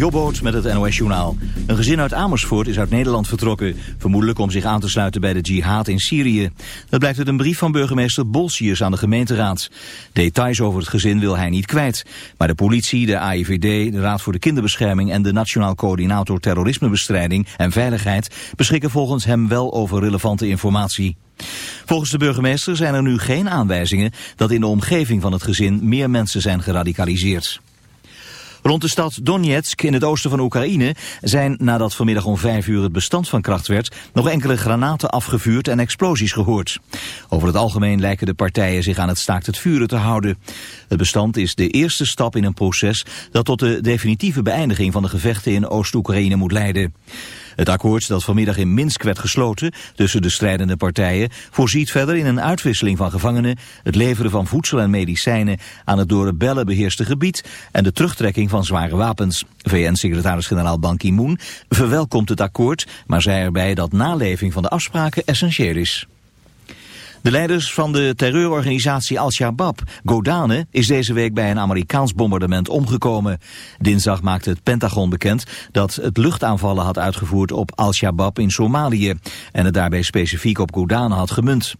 Jobboot met het NOS Journaal. Een gezin uit Amersfoort is uit Nederland vertrokken. Vermoedelijk om zich aan te sluiten bij de jihad in Syrië. Dat blijkt uit een brief van burgemeester Bolsius aan de gemeenteraad. Details over het gezin wil hij niet kwijt. Maar de politie, de AIVD, de Raad voor de Kinderbescherming... en de Nationaal Coördinator Terrorismebestrijding en Veiligheid... beschikken volgens hem wel over relevante informatie. Volgens de burgemeester zijn er nu geen aanwijzingen dat in de omgeving van het gezin meer mensen zijn geradicaliseerd. Rond de stad Donetsk in het oosten van Oekraïne zijn nadat vanmiddag om vijf uur het bestand van kracht werd nog enkele granaten afgevuurd en explosies gehoord. Over het algemeen lijken de partijen zich aan het staakt het vuren te houden. Het bestand is de eerste stap in een proces dat tot de definitieve beëindiging van de gevechten in Oost-Oekraïne moet leiden. Het akkoord dat vanmiddag in Minsk werd gesloten tussen de strijdende partijen voorziet verder in een uitwisseling van gevangenen, het leveren van voedsel en medicijnen aan het door rebellen beheerste gebied en de terugtrekking van zware wapens. VN-secretaris-generaal Ban Ki-moon verwelkomt het akkoord, maar zei erbij dat naleving van de afspraken essentieel is. De leiders van de terreurorganisatie Al-Shabaab, Godane, is deze week bij een Amerikaans bombardement omgekomen. Dinsdag maakte het Pentagon bekend dat het luchtaanvallen had uitgevoerd op Al-Shabaab in Somalië en het daarbij specifiek op Godane had gemunt.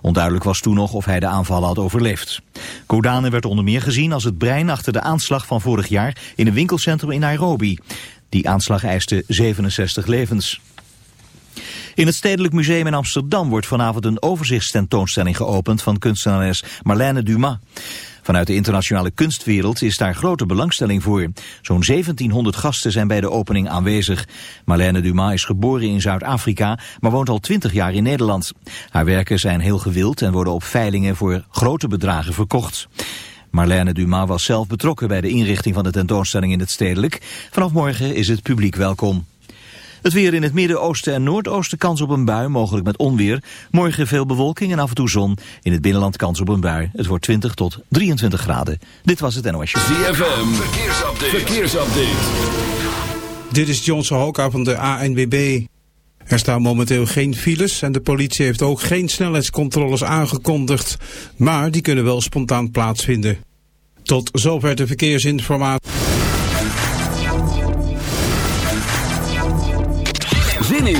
Onduidelijk was toen nog of hij de aanvallen had overleefd. Godane werd onder meer gezien als het brein achter de aanslag van vorig jaar in een winkelcentrum in Nairobi. Die aanslag eiste 67 levens. In het Stedelijk Museum in Amsterdam wordt vanavond een overzichtstentoonstelling geopend van kunstenares Marlène Dumas. Vanuit de internationale kunstwereld is daar grote belangstelling voor. Zo'n 1700 gasten zijn bij de opening aanwezig. Marlène Dumas is geboren in Zuid-Afrika, maar woont al 20 jaar in Nederland. Haar werken zijn heel gewild en worden op veilingen voor grote bedragen verkocht. Marlène Dumas was zelf betrokken bij de inrichting van de tentoonstelling in het Stedelijk. Vanaf morgen is het publiek welkom. Het weer in het midden, oosten en noordoosten kans op een bui, mogelijk met onweer. Morgen veel bewolking en af en toe zon. In het binnenland kans op een bui. Het wordt 20 tot 23 graden. Dit was het NOS ZFM, verkeersupdate. verkeersupdate. Dit is Johnson Hoka van de ANWB. Er staan momenteel geen files en de politie heeft ook geen snelheidscontroles aangekondigd. Maar die kunnen wel spontaan plaatsvinden. Tot zover de verkeersinformatie.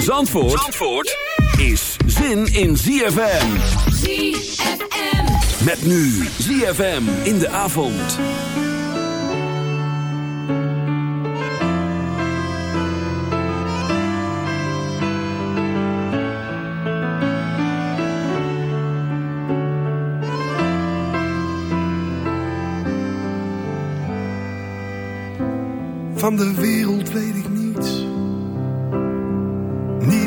In Zandvoort, Zandvoort is zin in ZFM. ZFM. Met nu ZFM in de avond. Van de wereld weet ik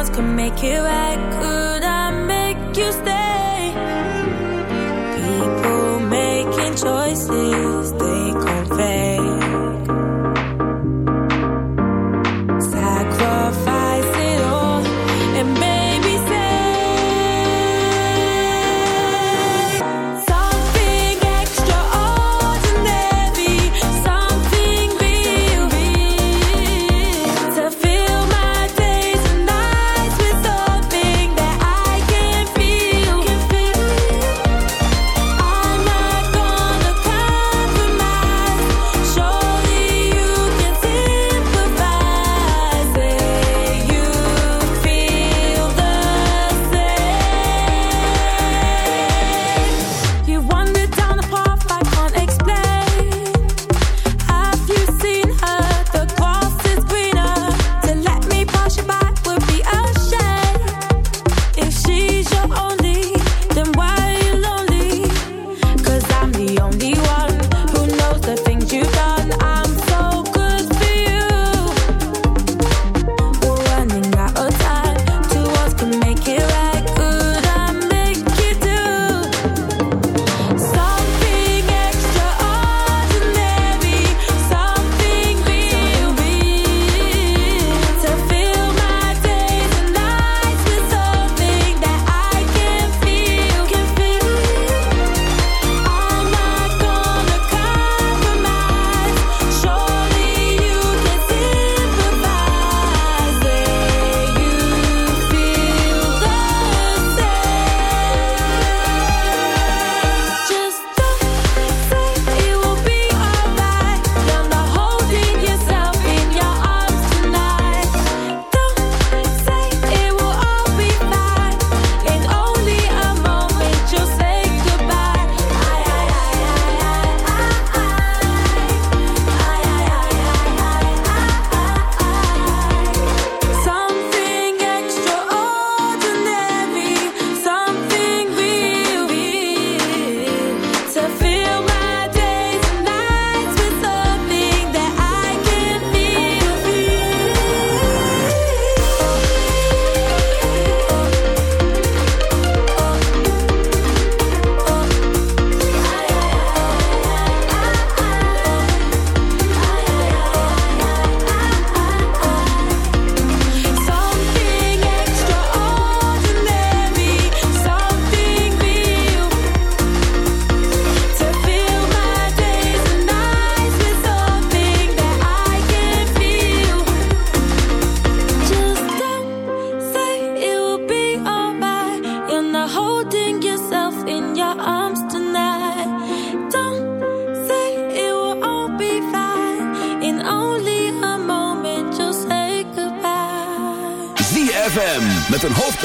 once could make it right. Could I make you stay? People making choices.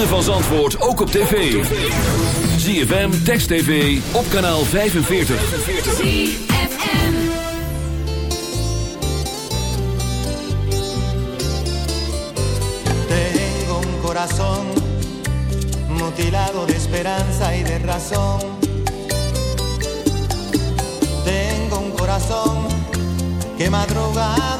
ritme van Zandvoort ook op tv. ZFM, Text TV, op kanaal 45. Tengo un corazón Mutilado de esperanza y de razón Tengo un corazón Que madroga.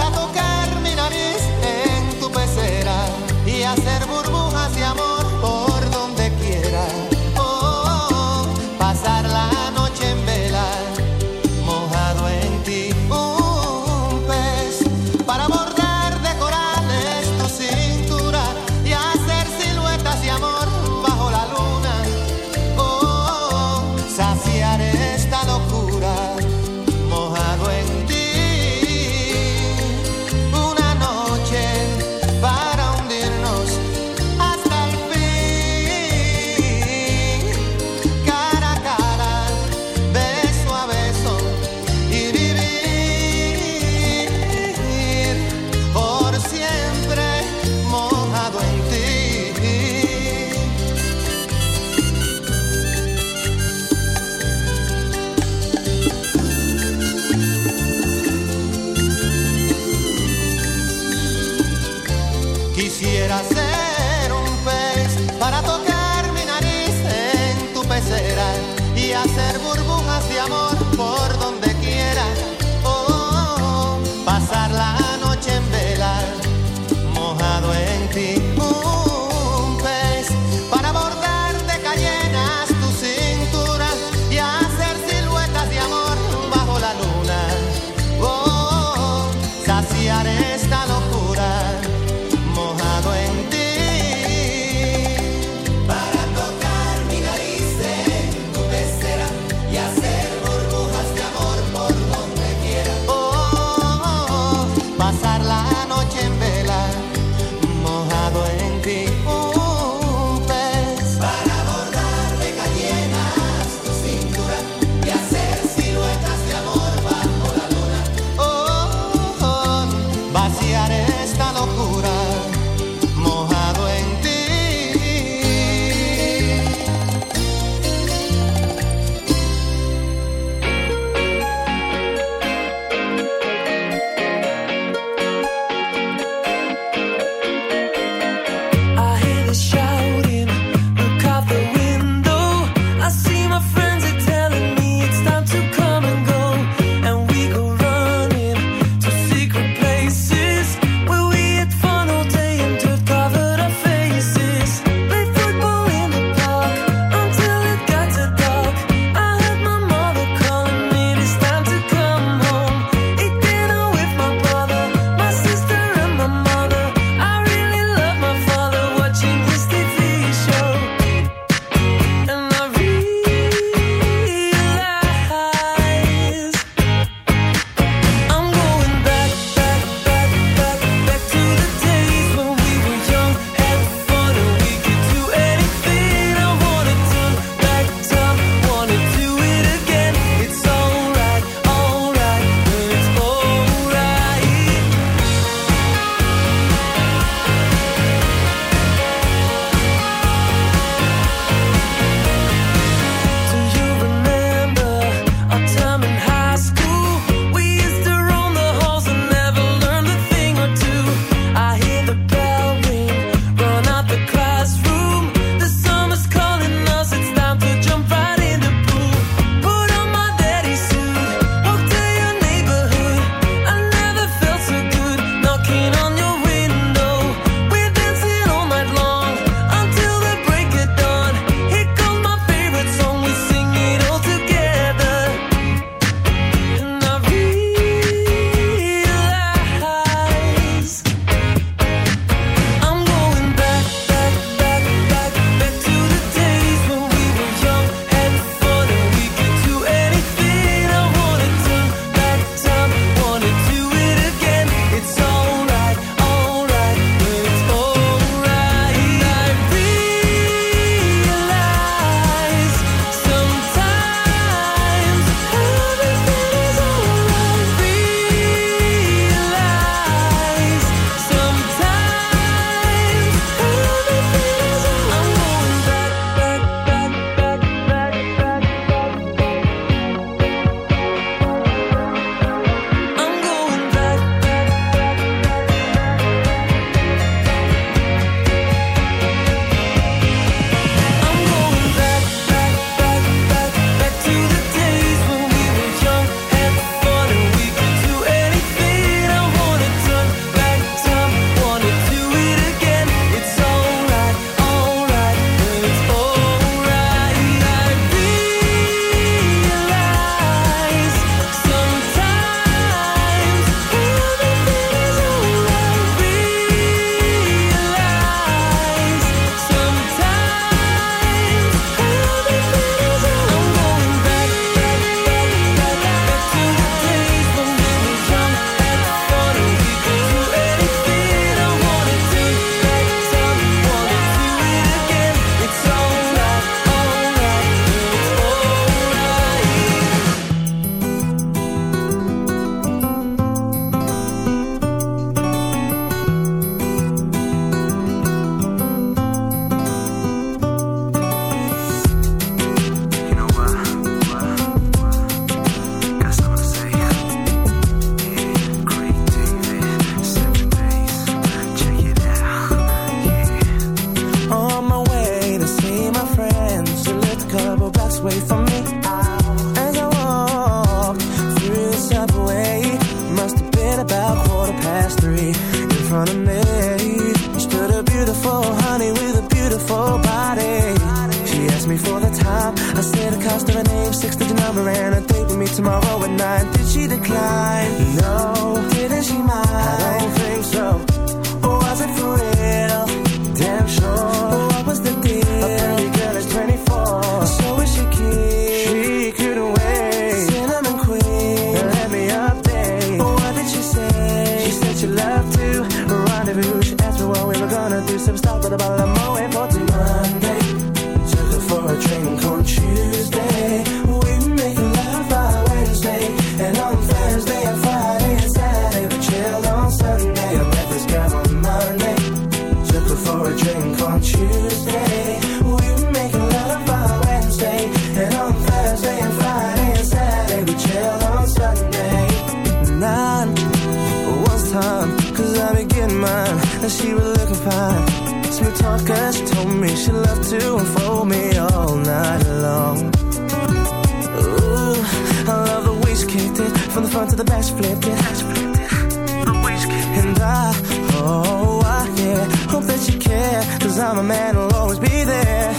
a man will always be there.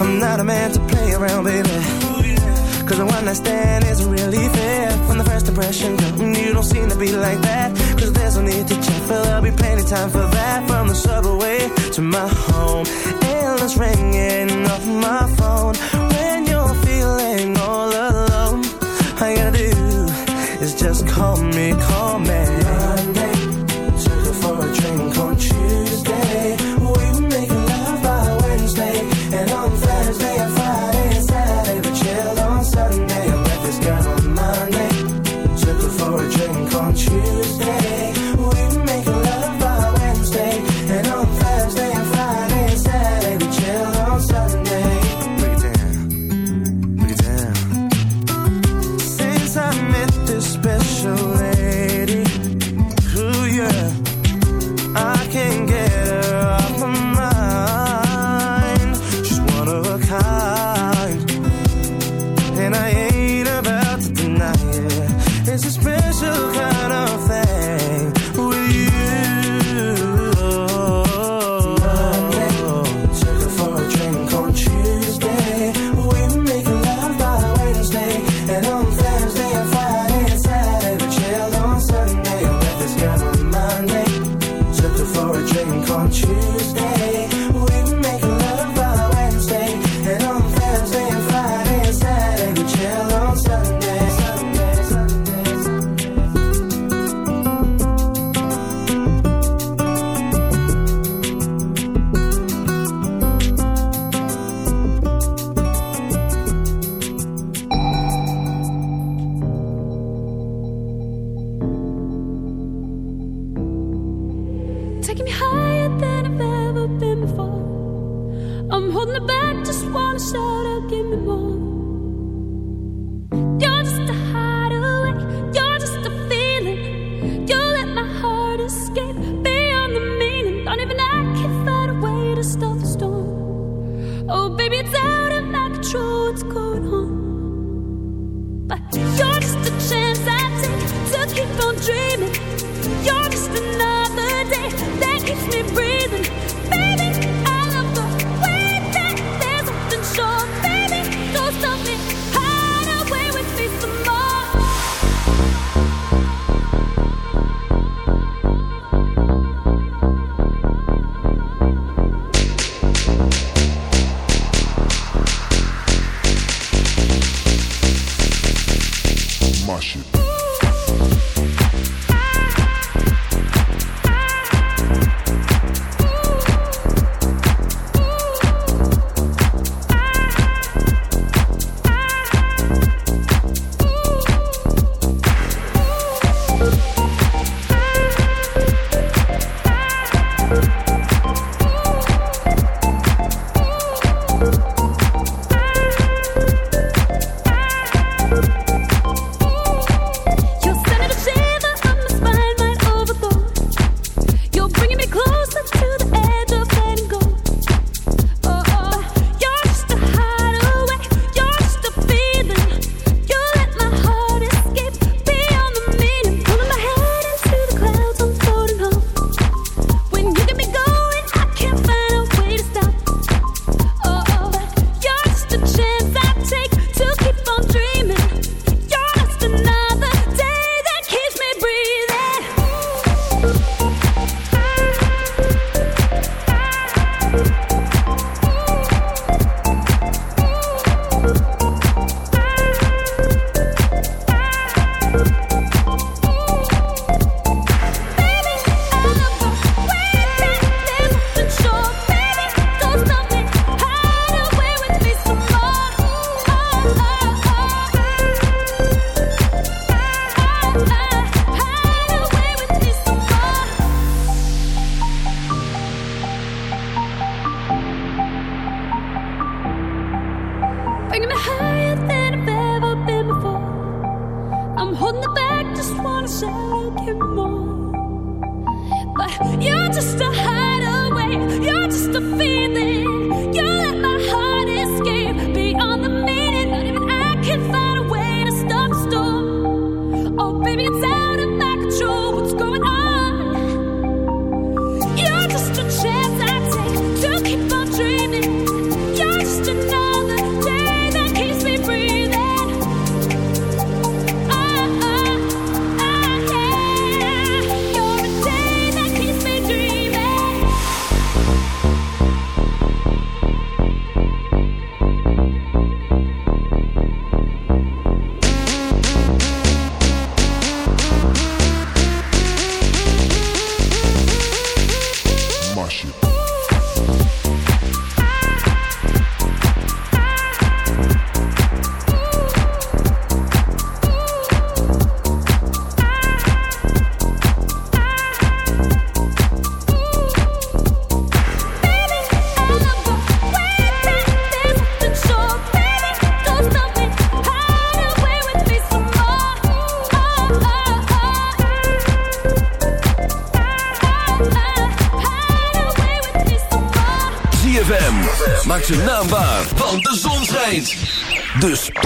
I'm not a man to play around, baby. Cause the one I stand isn't really fair. From the first impression, girl, you don't seem to be like that. Cause there's no need to check, but there'll be plenty time for that. From the subway to my home, endless ringing off my phone. When you're feeling all alone, all you gotta do is just call me, call me. Monday, took her for a drink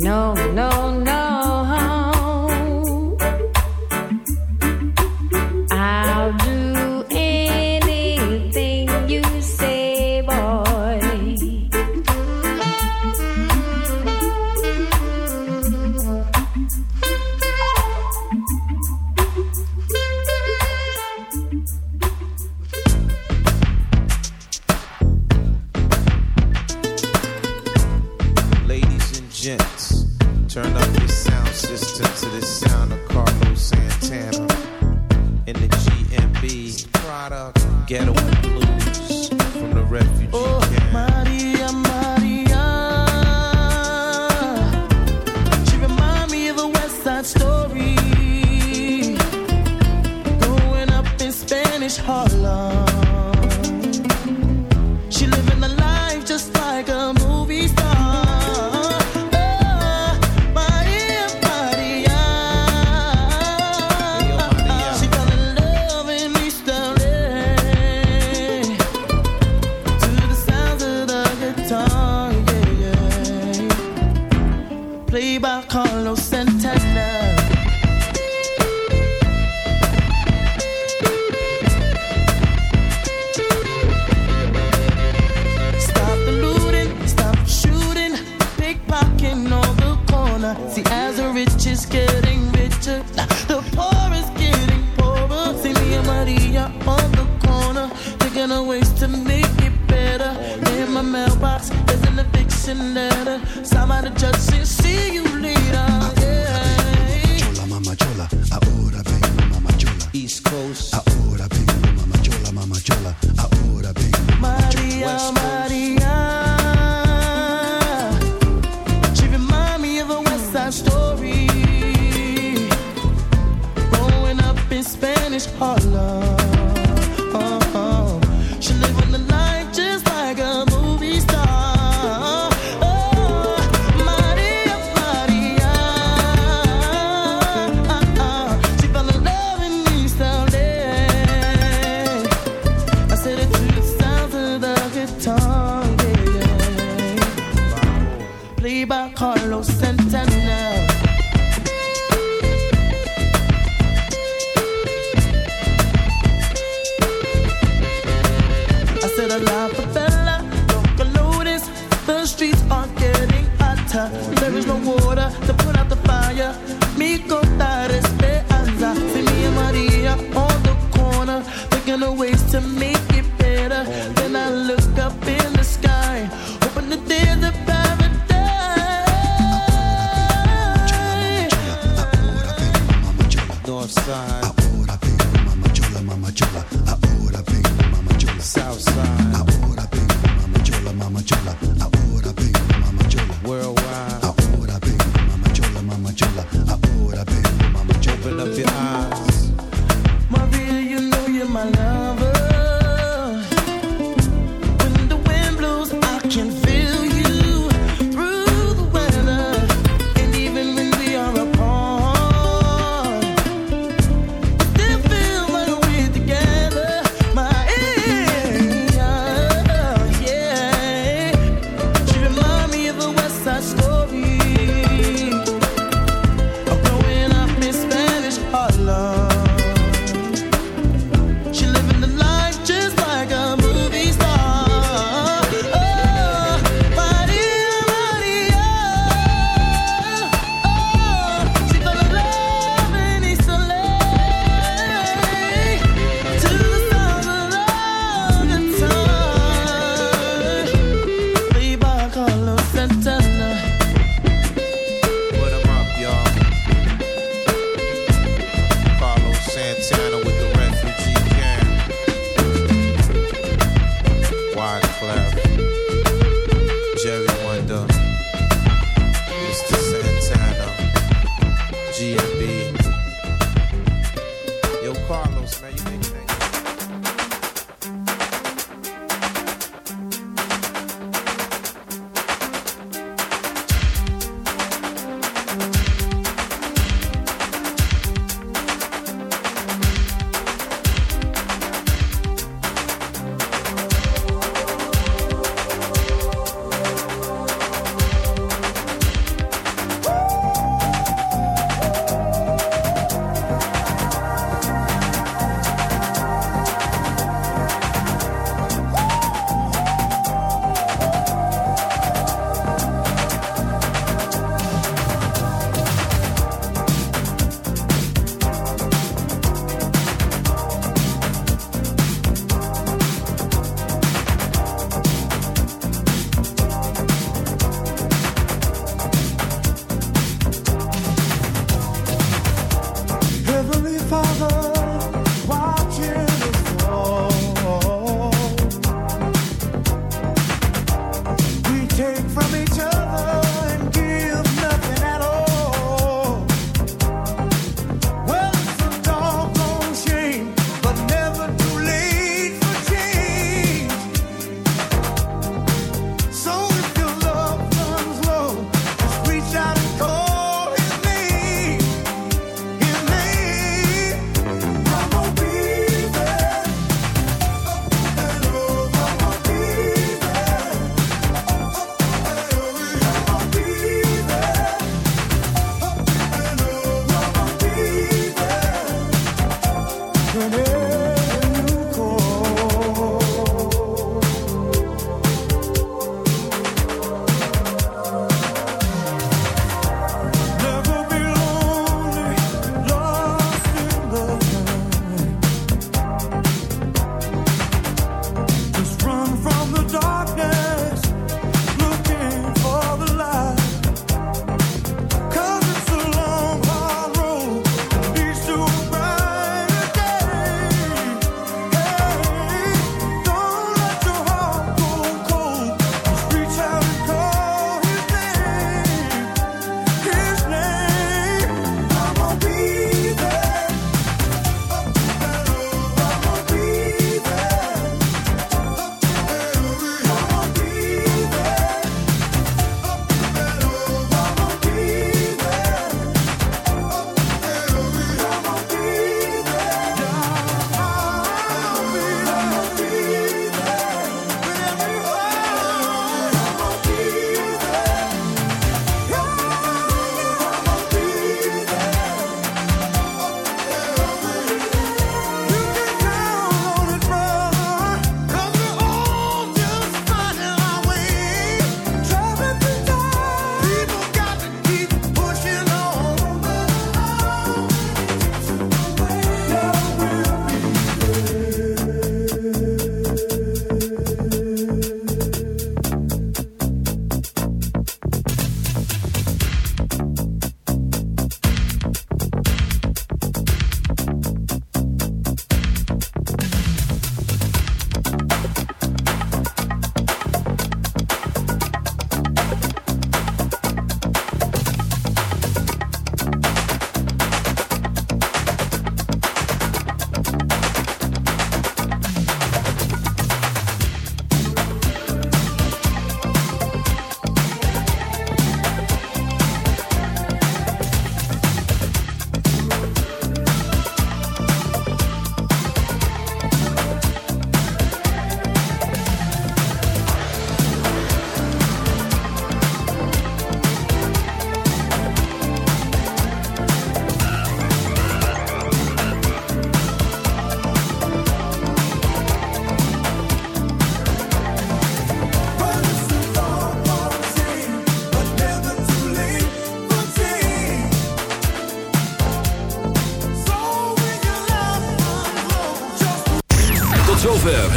no, no.